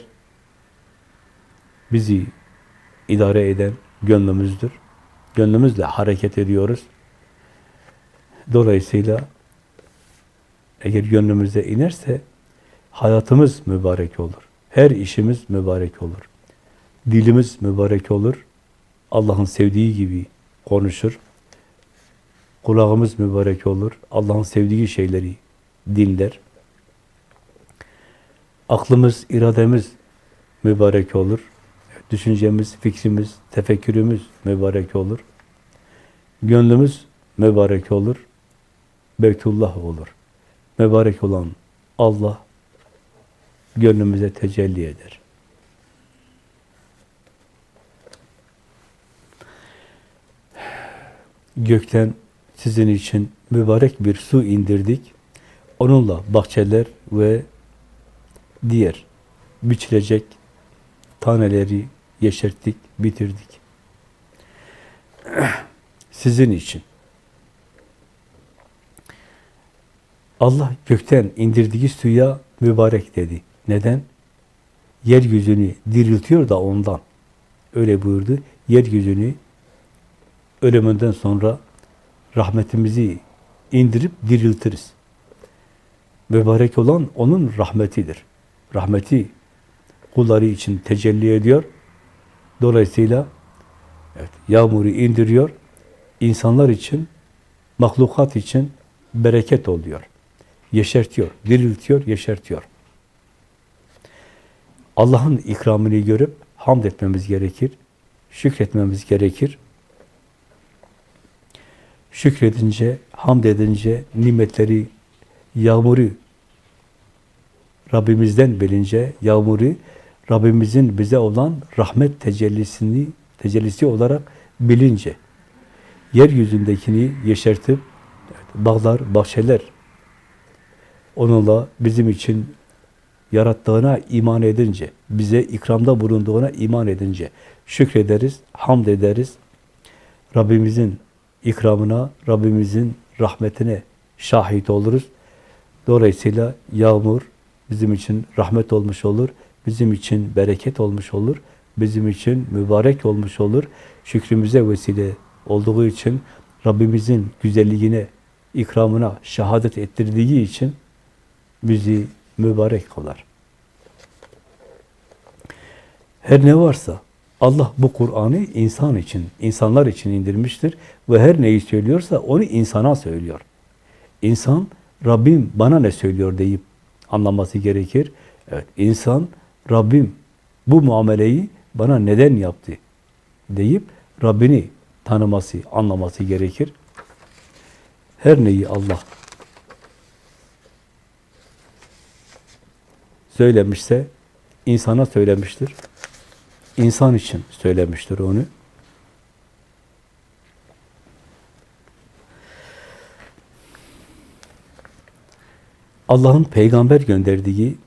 bizi idare eden gönlümüzdür. Gönlümüzle hareket ediyoruz. Dolayısıyla eğer gönlümüze inerse hayatımız mübarek olur. Her işimiz mübarek olur. Dilimiz mübarek olur. Allah'ın sevdiği gibi konuşur. Kulağımız mübarek olur. Allah'ın sevdiği şeyleri dinler. Aklımız, irademiz mübarek olur. Düşüncemiz, fikrimiz, tefekkürümüz mübarek olur. Gönlümüz mübarek olur. Beytullah olur. Mübarek olan Allah gönlümüze tecelli eder. Gökten sizin için mübarek bir su indirdik. Onunla bahçeler ve diğer biçilecek taneleri yeşerttik, bitirdik. Sizin için. Allah gökten indirdiği suya mübarek dedi. Neden? Yeryüzünü diriltiyor da ondan. Öyle buyurdu. Yeryüzünü ölümünden sonra rahmetimizi indirip diriltiriz. Mübarek olan onun rahmetidir. Rahmeti kulları için tecelli ediyor. Dolayısıyla evet, yağmuru indiriyor. İnsanlar için, mahlukat için bereket oluyor. Yeşertiyor, diriltiyor, yeşertiyor. Allah'ın ikramını görüp hamd etmemiz gerekir. Şükretmemiz gerekir. Şükredince, hamd edince, nimetleri, yağmuru Rabbimizden bilince, yağmuru Rabbimizin bize olan rahmet tecellisini, tecellisi olarak bilince, yeryüzündekini yeşertip, bağlar, bahçeler, onunla bizim için yarattığına iman edince, bize ikramda bulunduğuna iman edince şükrederiz, hamd ederiz. Rabbimizin ikramına, Rabbimizin rahmetine şahit oluruz. Dolayısıyla yağmur bizim için rahmet olmuş olur, bizim için bereket olmuş olur, bizim için mübarek olmuş olur. Şükrümüze vesile olduğu için Rabbimizin güzelliğine, ikramına şehadet ettirdiği için bizi mübarek kılar. Her ne varsa Allah bu Kur'an'ı insan için, insanlar için indirmiştir ve her neyi söylüyorsa onu insana söylüyor. İnsan Rabbim bana ne söylüyor deyip anlaması gerekir. Evet, insan Rabbim bu muameleyi bana neden yaptı deyip Rabbini tanıması, anlaması gerekir. Her neyi Allah söylemişse insana söylemiştir. İnsan için söylemiştir onu. Allah'ın peygamber gönderdiği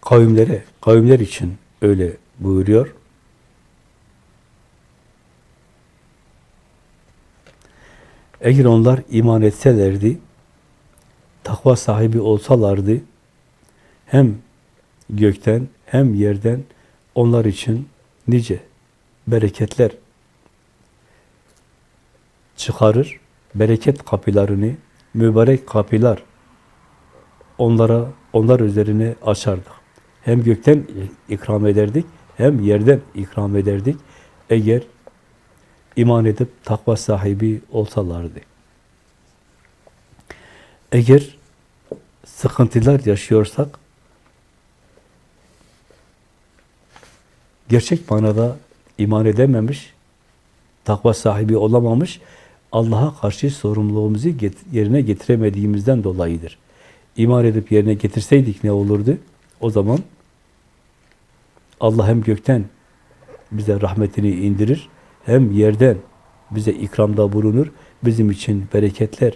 kavimlere, kavimler için öyle buyuruyor. Eğer onlar iman etselerdi, takva sahibi olsalardı, hem gökten hem yerden onlar için nice bereketler çıkarır, bereket kapılarını, mübarek kapılar onlara, onlar üzerine açardık. Hem gökten ikram ederdik, hem yerden ikram ederdik. Eğer iman edip takva sahibi olsalardı. Eğer sıkıntılar yaşıyorsak, gerçek manada iman edememiş, takva sahibi olamamış, Allah'a karşı sorumluluğumuzu yerine getiremediğimizden dolayıdır. İman edip yerine getirseydik ne olurdu? O zaman Allah hem gökten bize rahmetini indirir, hem yerden bize ikramda bulunur, bizim için bereketler,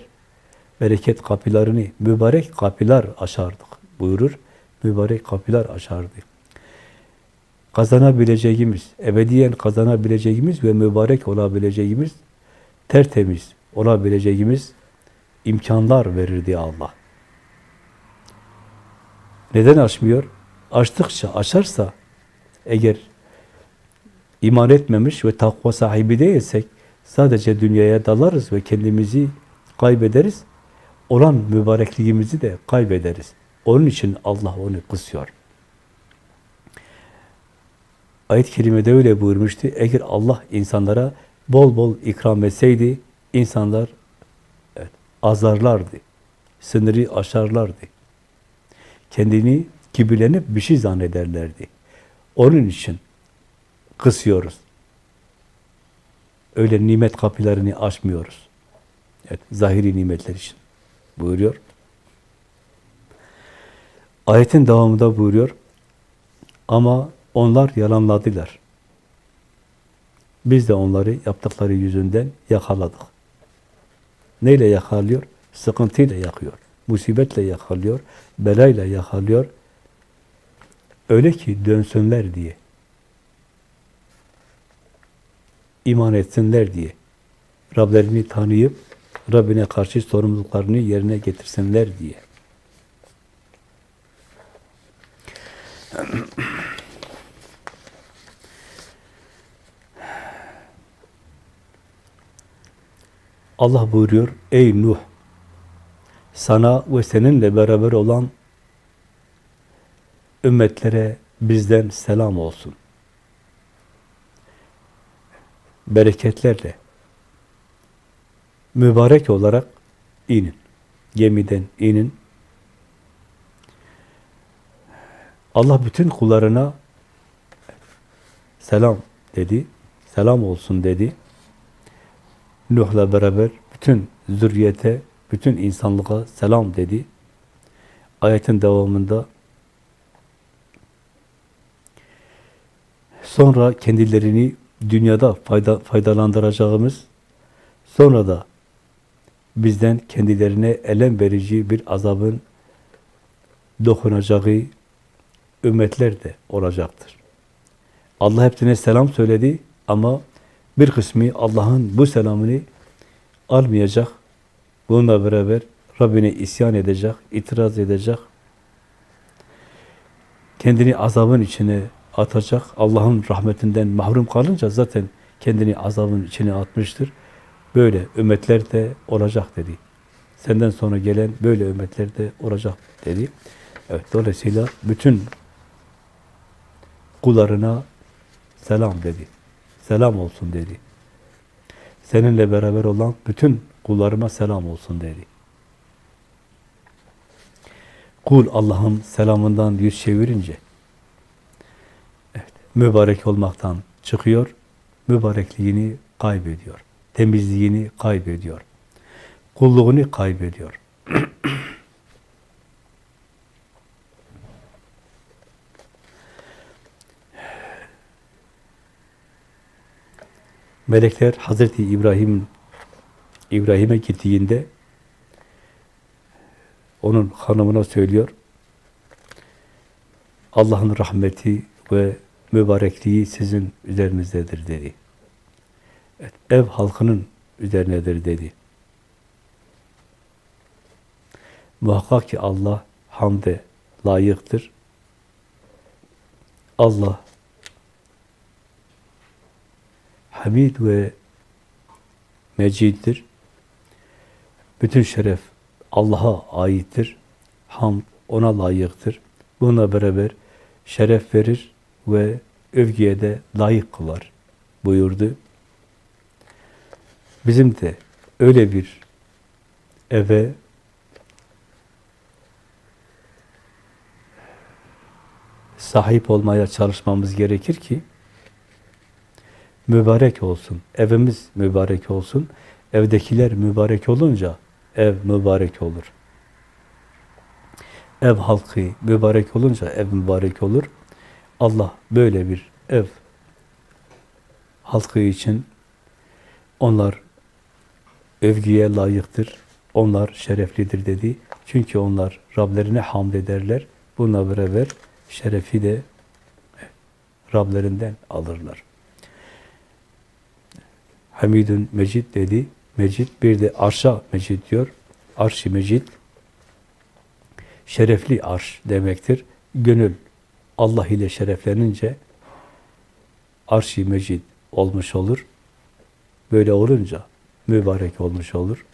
bereket kapılarını, mübarek kapılar açardık buyurur. Mübarek kapılar açardı. Kazanabileceğimiz, ebediyen kazanabileceğimiz ve mübarek olabileceğimiz, tertemiz olabileceğimiz imkanlar verirdi Allah. Neden açmıyor? Açtıkça açarsa eğer iman etmemiş ve takva sahibi değilsek sadece dünyaya dalarız ve kendimizi kaybederiz. Olan mübarekliğimizi de kaybederiz. Onun için Allah onu kısıyor. Ayet-i Kerime'de öyle buyurmuştu. Eğer Allah insanlara bol bol ikram etseydi, insanlar evet, azarlardı. Sınırı aşarlardı. Kendini kibirlenip bir şey zannederlerdi. Onun için kısıyoruz. Öyle nimet kapılarını açmıyoruz. Evet, zahiri nimetler için buyuruyor. Ayetin devamında buyuruyor. Ama onlar yalanladılar. Biz de onları yaptıkları yüzünden yakaladık. Neyle yakalıyor? Sıkıntıyla yakıyor. Musibetle yakalıyor. Belayla yakalıyor. Öyle ki dönsünler diye. iman etsinler diye. Rablerini tanıyıp Rabbine karşı sorumluluklarını yerine getirsinler diye. Allah buyuruyor, ey Nuh, sana ve seninle beraber olan ümmetlere bizden selam olsun bereketlerle mübarek olarak inin. Gemiden inin. Allah bütün kullarına selam dedi. Selam olsun dedi. Nuh'la beraber bütün zürriyete, bütün insanlığa selam dedi. Ayetin devamında sonra kendilerini dünyada fayda, faydalandıracağımız, sonra da bizden kendilerine elem verici bir azabın dokunacağı ümmetler de olacaktır. Allah hepsine selam söyledi ama bir kısmı Allah'ın bu selamını almayacak. Bununla beraber Rabbine isyan edecek, itiraz edecek. Kendini azabın içine atacak. Allah'ın rahmetinden mahrum kalınca zaten kendini azabın içine atmıştır. Böyle ümmetler de olacak dedi. Senden sonra gelen böyle ümmetler de olacak dedi. Evet, dolayısıyla bütün kullarına selam dedi. Selam olsun dedi. Seninle beraber olan bütün kullarıma selam olsun dedi. Kul Allah'ın selamından yüz çevirince mübarek olmaktan çıkıyor, mübarekliğini kaybediyor, temizliğini kaybediyor. kulluğunu kaybediyor. Melekler Hazreti İbrahim İbrahim'e gittiğinde onun hanımına söylüyor. Allah'ın rahmeti ve mübarekliği sizin üzerinizdedir dedi. Evet, ev halkının üzerinedir dedi. Muhakkak ki Allah hamde layıktır. Allah Hamid ve Mecid'dir. Bütün şeref Allah'a aittir. Hamd ona layıktır. Bununla beraber şeref verir ve övgüye de layık kılar buyurdu. Bizim de öyle bir eve sahip olmaya çalışmamız gerekir ki mübarek olsun. Evimiz mübarek olsun. Evdekiler mübarek olunca ev mübarek olur. Ev halkı mübarek olunca ev mübarek olur. Allah böyle bir ev halkı için onlar övgüye layıktır. Onlar şereflidir dedi. Çünkü onlar Rablerine hamd ederler. Buna beraber şerefi de Rablerinden alırlar. Hamidun Mecid dedi. Mecid bir de arşa Mecid diyor. Arş-ı Mecid şerefli arş demektir. Gönül Allah ile şereflenince arş-ı Mecid olmuş olur. Böyle olunca mübarek olmuş olur.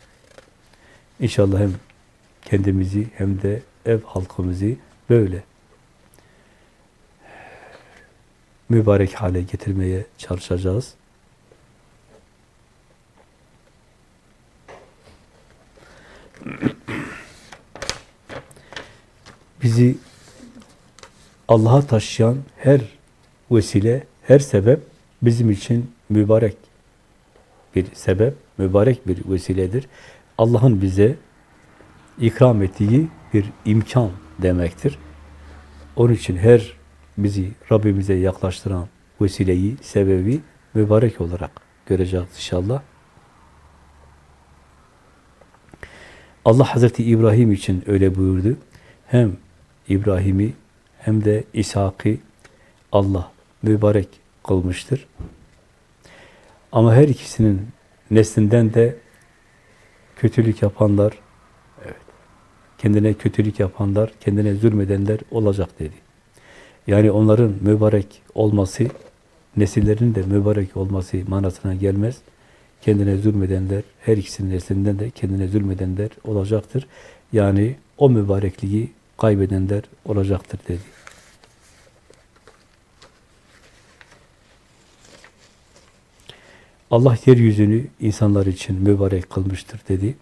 İnşallah hem kendimizi hem de ev halkımızı böyle mübarek hale getirmeye çalışacağız. Bizi Allah'a taşıyan her vesile, her sebep bizim için mübarek bir sebep, mübarek bir vesiledir. Allah'ın bize ikram ettiği bir imkan demektir. Onun için her bizi Rabbimize yaklaştıran vesileyi, sebebi mübarek olarak göreceğiz inşallah. Allah Hazreti İbrahim için öyle buyurdu. Hem İbrahim'i hem de İshak'ı Allah mübarek kılmıştır. Ama her ikisinin neslinden de kötülük yapanlar, evet, kendine kötülük yapanlar, kendine zulmedenler olacak dedi. Yani onların mübarek olması, nesillerinin de mübarek olması manasına gelmez. Kendine zulmedenler, her ikisinin neslinden de kendine zulmedenler olacaktır. Yani o mübarekliği kaybedenler olacaktır dedi. Allah yeryüzünü insanlar için mübarek kılmıştır dedi.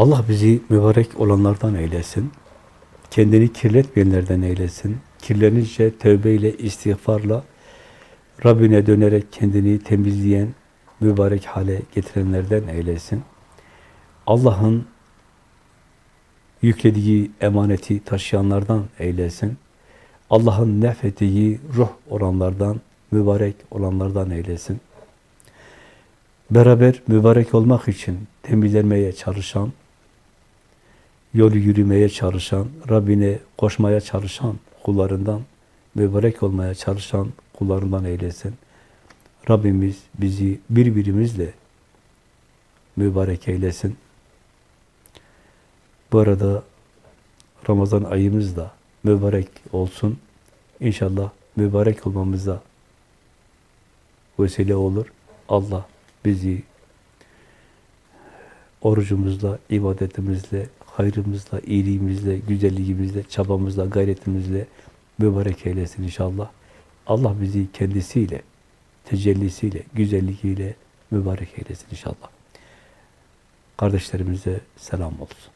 Allah bizi mübarek olanlardan eylesin. Kendini kirletmeyenlerden eylesin. Kirlenince tövbeyle, istiğfarla Rabbine dönerek kendini temizleyen, mübarek hale getirenlerden eylesin. Allah'ın yüklediği emaneti taşıyanlardan eylesin. Allah'ın nefettiği ruh olanlardan, mübarek olanlardan eylesin. Beraber mübarek olmak için temizlenmeye çalışan, yolu yürümeye çalışan, Rabbine koşmaya çalışan kullarından, mübarek olmaya çalışan kullarından eylesin. Rabbimiz bizi birbirimizle mübarek eylesin. Bu arada Ramazan ayımız da mübarek olsun. İnşallah mübarek olmamıza vesile olur. Allah bizi orucumuzla, ibadetimizle, hayrımızla, iyiliğimizle, güzelliğimizle, çabamızla, gayretimizle mübarek eylesin inşallah. Allah bizi kendisiyle, tecellisiyle, güzelliğiyle mübarek eylesin inşallah. Kardeşlerimize selam olsun.